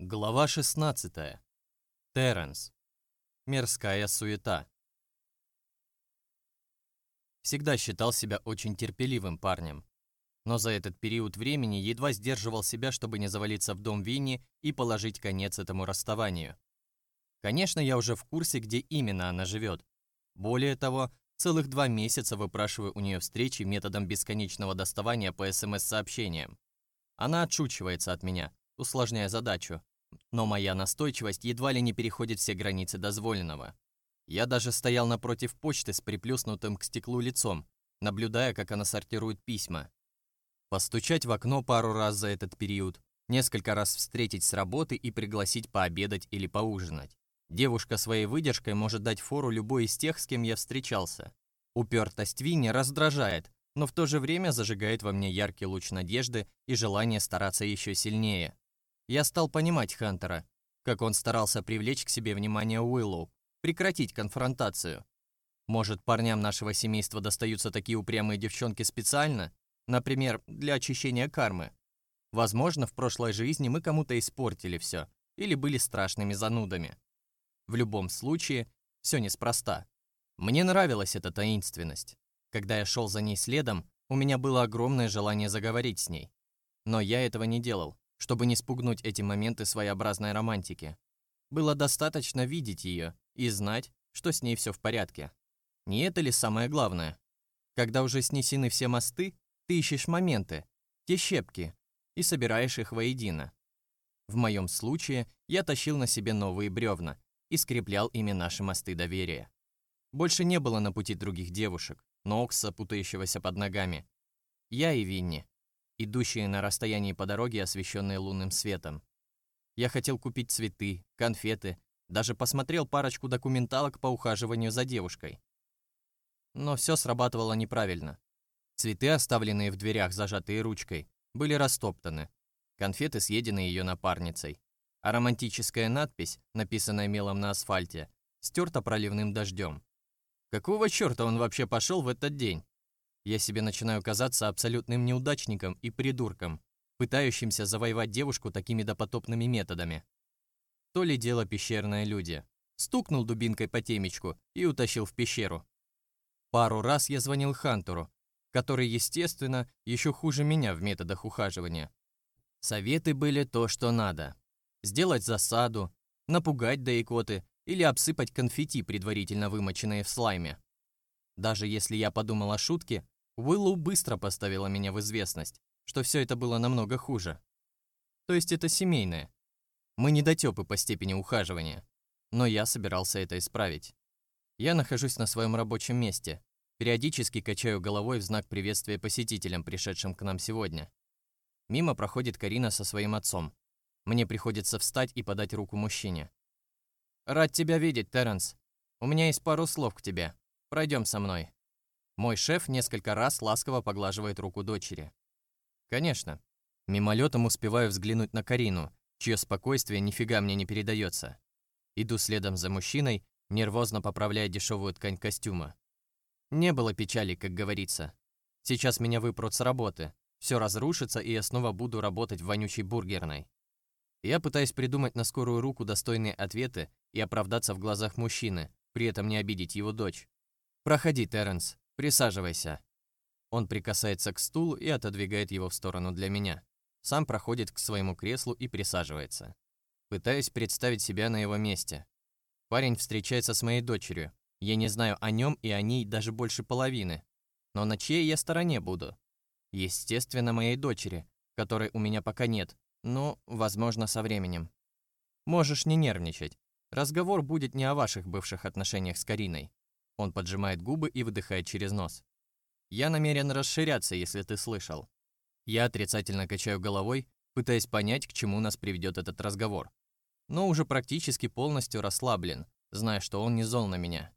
Глава 16. Терренс. Мирская суета. Всегда считал себя очень терпеливым парнем, но за этот период времени едва сдерживал себя, чтобы не завалиться в дом Винни и положить конец этому расставанию. Конечно, я уже в курсе, где именно она живет. Более того, целых два месяца выпрашиваю у нее встречи методом бесконечного доставания по СМС-сообщениям. Она отшучивается от меня, усложняя задачу, но моя настойчивость едва ли не переходит все границы дозволенного. Я даже стоял напротив почты с приплюснутым к стеклу лицом, наблюдая, как она сортирует письма. Постучать в окно пару раз за этот период, несколько раз встретить с работы и пригласить пообедать или поужинать. Девушка своей выдержкой может дать фору любой из тех, с кем я встречался. Упертость Винни раздражает, но в то же время зажигает во мне яркий луч надежды и желание стараться еще сильнее. Я стал понимать Хантера, как он старался привлечь к себе внимание Уиллоу, прекратить конфронтацию. Может, парням нашего семейства достаются такие упрямые девчонки специально, например, для очищения кармы. Возможно, в прошлой жизни мы кому-то испортили все или были страшными занудами. В любом случае, все неспроста. Мне нравилась эта таинственность. Когда я шел за ней следом, у меня было огромное желание заговорить с ней. Но я этого не делал чтобы не спугнуть эти моменты своеобразной романтики. Было достаточно видеть ее и знать, что с ней все в порядке. Не это ли самое главное? Когда уже снесены все мосты, ты ищешь моменты, те щепки, и собираешь их воедино. В моем случае я тащил на себе новые бревна и скреплял ими наши мосты доверия. Больше не было на пути других девушек, Нокса, путающегося под ногами. Я и Винни идущие на расстоянии по дороге, освещенные лунным светом. Я хотел купить цветы, конфеты, даже посмотрел парочку документалок по ухаживанию за девушкой. Но все срабатывало неправильно. Цветы, оставленные в дверях, зажатые ручкой, были растоптаны. Конфеты съедены ее напарницей. А романтическая надпись, написанная мелом на асфальте, стерта проливным дождем. Какого черта он вообще пошел в этот день? Я себе начинаю казаться абсолютным неудачником и придурком, пытающимся завоевать девушку такими допотопными методами. То ли дело пещерные люди. Стукнул дубинкой по темечку и утащил в пещеру. Пару раз я звонил Хантеру, который, естественно, еще хуже меня в методах ухаживания. Советы были то, что надо. Сделать засаду, напугать даикоты или обсыпать конфетти, предварительно вымоченные в слайме. Даже если я подумал о шутке, Уиллоу быстро поставила меня в известность, что все это было намного хуже. То есть это семейное. Мы недотёпы по степени ухаживания, но я собирался это исправить. Я нахожусь на своем рабочем месте, периодически качаю головой в знак приветствия посетителям, пришедшим к нам сегодня. Мимо проходит Карина со своим отцом. Мне приходится встать и подать руку мужчине. «Рад тебя видеть, Терренс. У меня есть пару слов к тебе. Пройдем со мной». Мой шеф несколько раз ласково поглаживает руку дочери. Конечно. Мимолетом успеваю взглянуть на Карину, чье спокойствие нифига мне не передается. Иду следом за мужчиной, нервозно поправляя дешевую ткань костюма. Не было печали, как говорится. Сейчас меня выпрут с работы. Все разрушится, и я снова буду работать в вонючей бургерной. Я пытаюсь придумать на скорую руку достойные ответы и оправдаться в глазах мужчины, при этом не обидеть его дочь. «Проходи, Терренс. «Присаживайся». Он прикасается к стулу и отодвигает его в сторону для меня. Сам проходит к своему креслу и присаживается. Пытаюсь представить себя на его месте. Парень встречается с моей дочерью. Я не знаю о нем и о ней даже больше половины. Но на чьей я стороне буду? Естественно, моей дочери, которой у меня пока нет, но, возможно, со временем. Можешь не нервничать. Разговор будет не о ваших бывших отношениях с Кариной. Он поджимает губы и выдыхает через нос. «Я намерен расширяться, если ты слышал». Я отрицательно качаю головой, пытаясь понять, к чему нас приведет этот разговор. Но уже практически полностью расслаблен, зная, что он не зол на меня.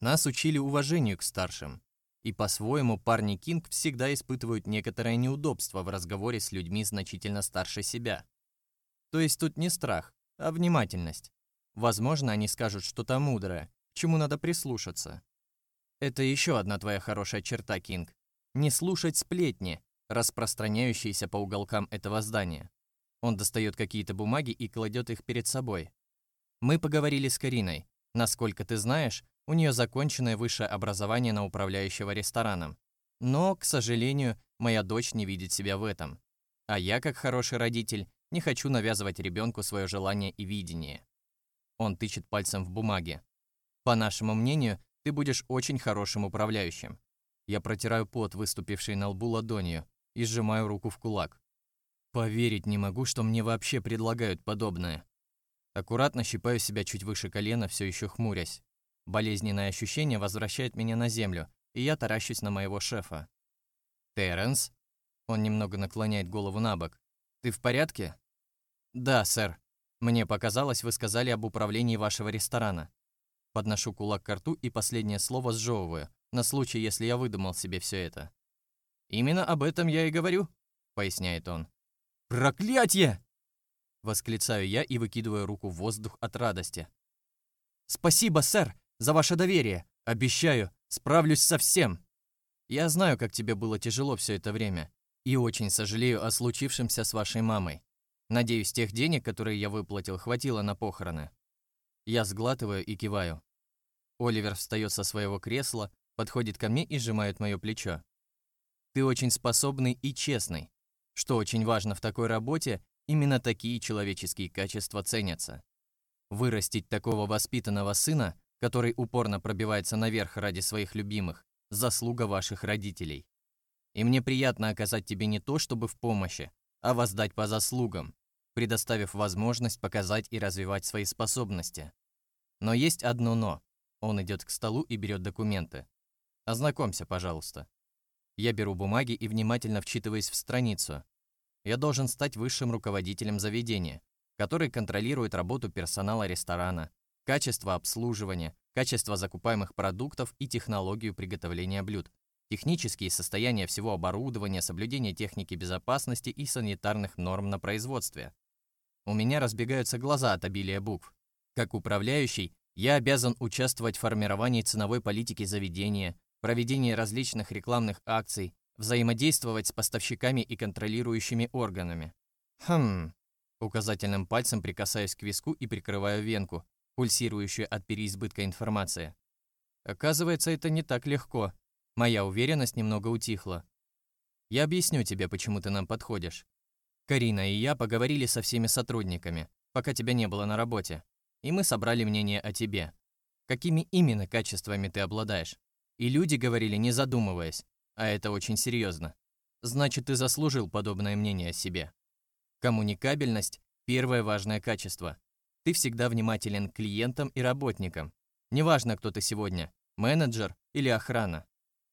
Нас учили уважению к старшим. И по-своему парни Кинг всегда испытывают некоторое неудобство в разговоре с людьми значительно старше себя. То есть тут не страх, а внимательность. Возможно, они скажут что-то мудрое, чему надо прислушаться. Это еще одна твоя хорошая черта, Кинг. Не слушать сплетни, распространяющиеся по уголкам этого здания. Он достает какие-то бумаги и кладет их перед собой. Мы поговорили с Кариной. Насколько ты знаешь, у нее законченное высшее образование на управляющего рестораном. Но, к сожалению, моя дочь не видит себя в этом. А я, как хороший родитель, не хочу навязывать ребенку свое желание и видение. Он тычет пальцем в бумаге. По нашему мнению, ты будешь очень хорошим управляющим. Я протираю пот, выступивший на лбу ладонью, и сжимаю руку в кулак. Поверить не могу, что мне вообще предлагают подобное. Аккуратно щипаю себя чуть выше колена, все еще хмурясь. Болезненное ощущение возвращает меня на землю, и я таращусь на моего шефа. «Терренс?» Он немного наклоняет голову на бок. «Ты в порядке?» «Да, сэр. Мне показалось, вы сказали об управлении вашего ресторана». Подношу кулак к рту и последнее слово сжевываю, на случай, если я выдумал себе все это. «Именно об этом я и говорю», — поясняет он. «Проклятье!» Восклицаю я и выкидываю руку в воздух от радости. «Спасибо, сэр, за ваше доверие. Обещаю, справлюсь со всем. Я знаю, как тебе было тяжело все это время, и очень сожалею о случившемся с вашей мамой. Надеюсь, тех денег, которые я выплатил, хватило на похороны». Я сглатываю и киваю. Оливер встает со своего кресла, подходит ко мне и сжимает мое плечо. «Ты очень способный и честный. Что очень важно в такой работе, именно такие человеческие качества ценятся. Вырастить такого воспитанного сына, который упорно пробивается наверх ради своих любимых, заслуга ваших родителей. И мне приятно оказать тебе не то, чтобы в помощи, а воздать по заслугам, предоставив возможность показать и развивать свои способности. Но есть одно «но». Он идет к столу и берет документы. Ознакомься, пожалуйста. Я беру бумаги и внимательно вчитываюсь в страницу, я должен стать высшим руководителем заведения, который контролирует работу персонала ресторана, качество обслуживания, качество закупаемых продуктов и технологию приготовления блюд, технические состояния всего оборудования, соблюдение техники безопасности и санитарных норм на производстве. У меня разбегаются глаза от обилия букв. Как управляющий, я обязан участвовать в формировании ценовой политики заведения, проведении различных рекламных акций, взаимодействовать с поставщиками и контролирующими органами. Хм. Указательным пальцем прикасаюсь к виску и прикрываю венку, пульсирующую от переизбытка информации. Оказывается, это не так легко. Моя уверенность немного утихла. Я объясню тебе, почему ты нам подходишь. Карина и я поговорили со всеми сотрудниками, пока тебя не было на работе, и мы собрали мнение о тебе. Какими именно качествами ты обладаешь? И люди говорили, не задумываясь, а это очень серьезно. Значит, ты заслужил подобное мнение о себе. Коммуникабельность – первое важное качество. Ты всегда внимателен к клиентам и работникам. Неважно, кто ты сегодня – менеджер или охрана.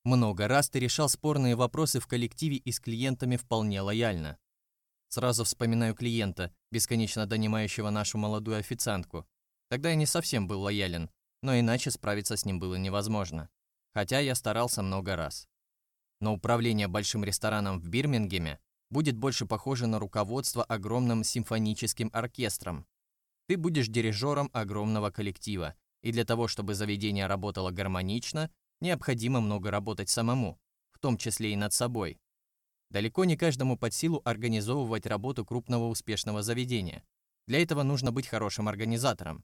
Много раз ты решал спорные вопросы в коллективе и с клиентами вполне лояльно. Сразу вспоминаю клиента, бесконечно донимающего нашу молодую официантку. Тогда я не совсем был лоялен, но иначе справиться с ним было невозможно. Хотя я старался много раз но управление большим рестораном в Бирмингеме будет больше похоже на руководство огромным симфоническим оркестром. Ты будешь дирижером огромного коллектива, и для того, чтобы заведение работало гармонично, необходимо много работать самому, в том числе и над собой. Далеко не каждому под силу организовывать работу крупного успешного заведения. Для этого нужно быть хорошим организатором.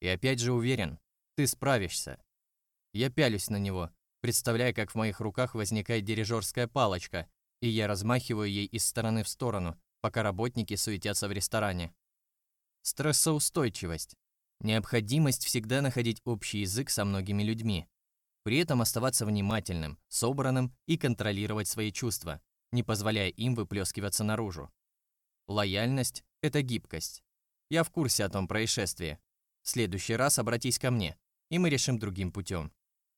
И опять же уверен, ты справишься. Я пялюсь на него, представляя, как в моих руках возникает дирижерская палочка, и я размахиваю ей из стороны в сторону, пока работники суетятся в ресторане. Стрессоустойчивость. Необходимость всегда находить общий язык со многими людьми. При этом оставаться внимательным, собранным и контролировать свои чувства, не позволяя им выплескиваться наружу. Лояльность – это гибкость. Я в курсе о том происшествии. В следующий раз обратись ко мне, и мы решим другим путем.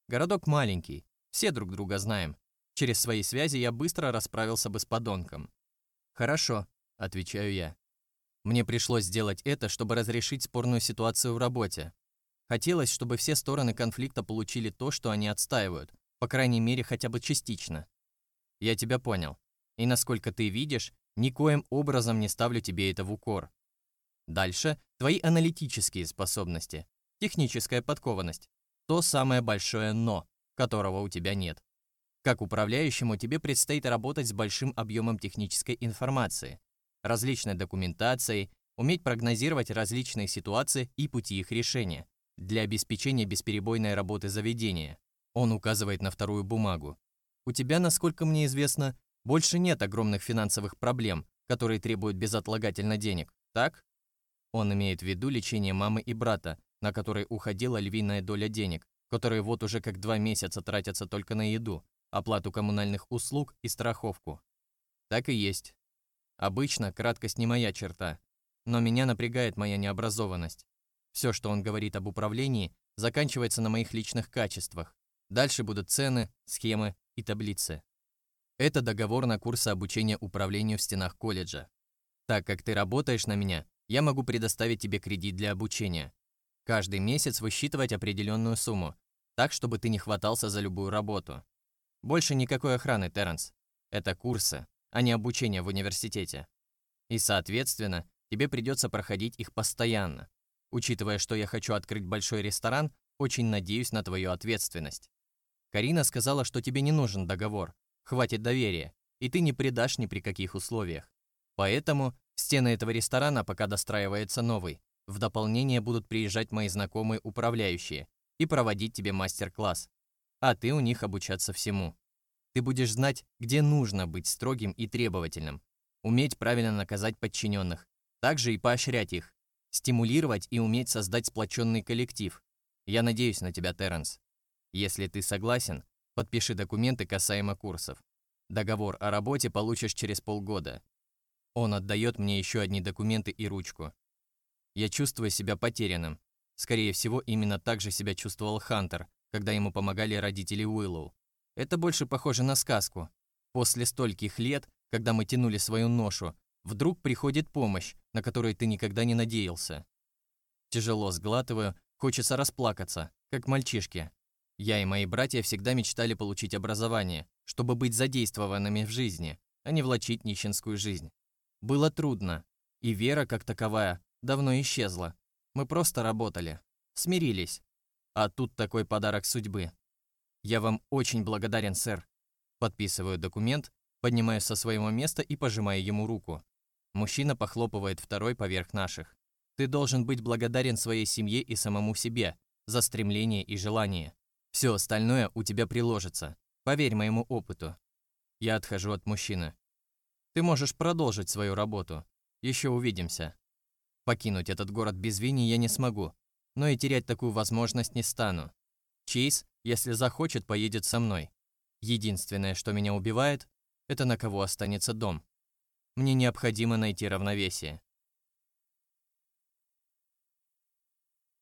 Городок маленький, все друг друга знаем. Через свои связи я быстро расправился бы с подонком. «Хорошо», — отвечаю я. Мне пришлось сделать это, чтобы разрешить спорную ситуацию в работе. Хотелось, чтобы все стороны конфликта получили то, что они отстаивают, по крайней мере, хотя бы частично. Я тебя понял. И насколько ты видишь, никоим образом не ставлю тебе это в укор. Дальше твои аналитические способности, техническая подкованность, то самое большое «но», которого у тебя нет. Как управляющему тебе предстоит работать с большим объемом технической информации. различной документацией, уметь прогнозировать различные ситуации и пути их решения для обеспечения бесперебойной работы заведения. Он указывает на вторую бумагу. У тебя, насколько мне известно, больше нет огромных финансовых проблем, которые требуют безотлагательно денег, так? Он имеет в виду лечение мамы и брата, на которые уходила львиная доля денег, которые вот уже как два месяца тратятся только на еду, оплату коммунальных услуг и страховку. Так и есть. Обычно краткость не моя черта, но меня напрягает моя необразованность. Все, что он говорит об управлении, заканчивается на моих личных качествах. Дальше будут цены, схемы и таблицы. Это договор на курсы обучения управлению в стенах колледжа. Так как ты работаешь на меня, я могу предоставить тебе кредит для обучения. Каждый месяц высчитывать определенную сумму, так, чтобы ты не хватался за любую работу. Больше никакой охраны, Терренс. Это курсы, а не обучение в университете. И, соответственно, тебе придется проходить их постоянно. Учитывая, что я хочу открыть большой ресторан, очень надеюсь на твою ответственность. Карина сказала, что тебе не нужен договор, хватит доверия, и ты не предашь ни при каких условиях. Поэтому стены этого ресторана пока достраивается новый. В дополнение будут приезжать мои знакомые управляющие и проводить тебе мастер-класс, а ты у них обучаться всему. Ты будешь знать, где нужно быть строгим и требовательным, уметь правильно наказать подчиненных, также и поощрять их, стимулировать и уметь создать сплоченный коллектив. Я надеюсь на тебя, Терренс. Если ты согласен, подпиши документы касаемо курсов. Договор о работе получишь через полгода. Он отдает мне еще одни документы и ручку. Я чувствую себя потерянным. Скорее всего, именно так же себя чувствовал Хантер, когда ему помогали родители Уиллоу. Это больше похоже на сказку. После стольких лет, когда мы тянули свою ношу, вдруг приходит помощь, на которую ты никогда не надеялся. Тяжело сглатываю, хочется расплакаться, как мальчишки. Я и мои братья всегда мечтали получить образование, чтобы быть задействованными в жизни, а не влачить нищенскую жизнь. Было трудно, и вера как таковая давно исчезла. Мы просто работали, смирились. А тут такой подарок судьбы. Я вам очень благодарен, сэр. Подписываю документ, поднимаюсь со своего места и пожимаю ему руку. Мужчина похлопывает второй поверх наших. Ты должен быть благодарен своей семье и самому себе за стремление и желание. Все остальное у тебя приложится. Поверь моему опыту. Я отхожу от мужчины. Ты можешь продолжить свою работу. Еще увидимся. Покинуть этот город без Вини я не смогу, но и терять такую возможность не стану. Чейз, если захочет, поедет со мной. Единственное, что меня убивает, это на кого останется дом. Мне необходимо найти равновесие.